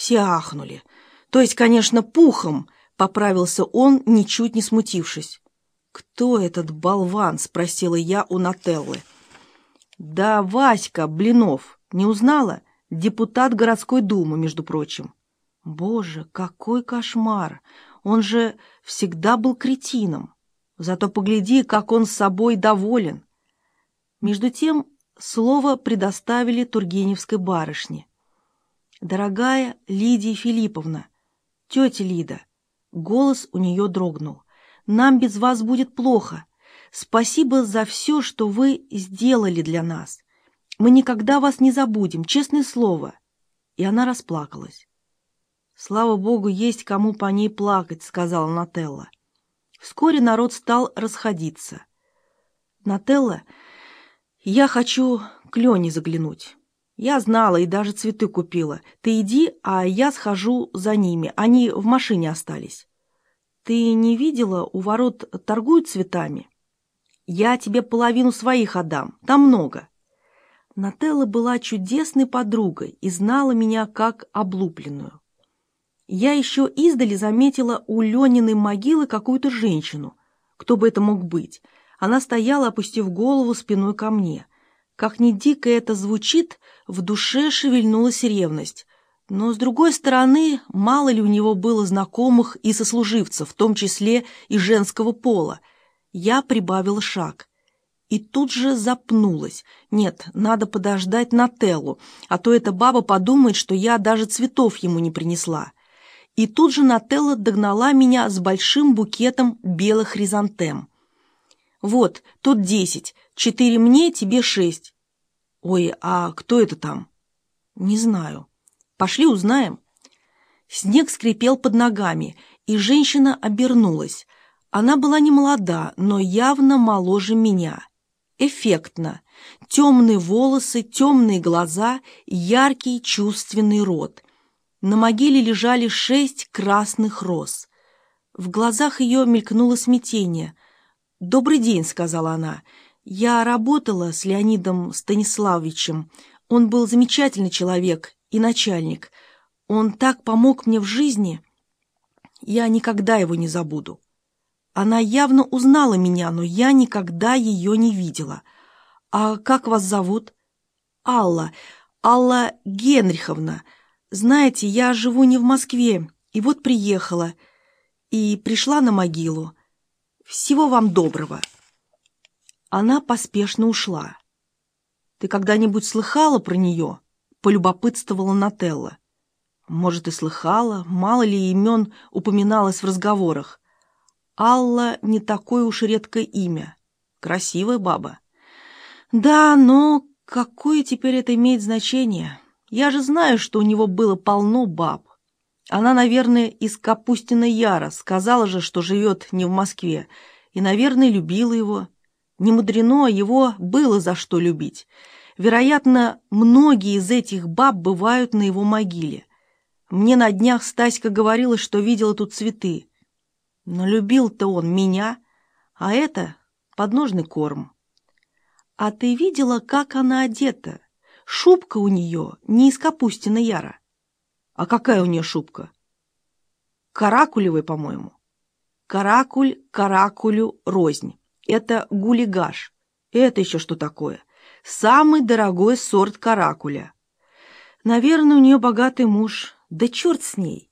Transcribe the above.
Все ахнули. То есть, конечно, пухом, поправился он, ничуть не смутившись. «Кто этот болван?» — спросила я у Нателлы. «Да Васька Блинов. Не узнала? Депутат городской думы, между прочим». «Боже, какой кошмар! Он же всегда был кретином. Зато погляди, как он с собой доволен». Между тем слово предоставили Тургеневской барышне. «Дорогая Лидия Филипповна, тетя Лида», голос у нее дрогнул, «нам без вас будет плохо. Спасибо за все, что вы сделали для нас. Мы никогда вас не забудем, честное слово». И она расплакалась. «Слава богу, есть кому по ней плакать», — сказала Нателла. Вскоре народ стал расходиться. «Нателла, я хочу к Лене заглянуть». Я знала и даже цветы купила. Ты иди, а я схожу за ними. Они в машине остались. Ты не видела, у ворот торгуют цветами? Я тебе половину своих отдам, там много. Нателла была чудесной подругой и знала меня как облупленную. Я еще издали заметила у Лениной могилы какую-то женщину. Кто бы это мог быть? Она стояла, опустив голову спиной ко мне. Как ни дико это звучит, в душе шевельнулась ревность. Но, с другой стороны, мало ли у него было знакомых и сослуживцев, в том числе и женского пола. Я прибавила шаг. И тут же запнулась. Нет, надо подождать Нателлу, а то эта баба подумает, что я даже цветов ему не принесла. И тут же Нателла догнала меня с большим букетом белых хризантем. «Вот, тут десять, четыре мне, тебе шесть». «Ой, а кто это там?» «Не знаю. Пошли узнаем». Снег скрипел под ногами, и женщина обернулась. Она была не молода, но явно моложе меня. Эффектно. Темные волосы, темные глаза, яркий чувственный рот. На могиле лежали шесть красных роз. В глазах ее мелькнуло смятение — «Добрый день», — сказала она. «Я работала с Леонидом Станиславовичем. Он был замечательный человек и начальник. Он так помог мне в жизни. Я никогда его не забуду». Она явно узнала меня, но я никогда ее не видела. «А как вас зовут?» «Алла. Алла Генриховна. Знаете, я живу не в Москве, и вот приехала. И пришла на могилу. Всего вам доброго!» Она поспешно ушла. «Ты когда-нибудь слыхала про нее?» — полюбопытствовала Нателла. «Может, и слыхала, мало ли имен упоминалось в разговорах. Алла не такое уж редкое имя. Красивая баба». «Да, но какое теперь это имеет значение? Я же знаю, что у него было полно баб. Она, наверное, из Капустина Яра, сказала же, что живет не в Москве, и, наверное, любила его. Не мудрено, его было за что любить. Вероятно, многие из этих баб бывают на его могиле. Мне на днях Стаська говорила, что видела тут цветы. Но любил-то он меня, а это подножный корм. А ты видела, как она одета? Шубка у нее не из Капустина Яра. А какая у нее шубка? Каракулевая, по-моему. Каракуль каракулю рознь. Это гулигаш. Это еще что такое? Самый дорогой сорт каракуля. Наверное, у нее богатый муж. Да черт с ней.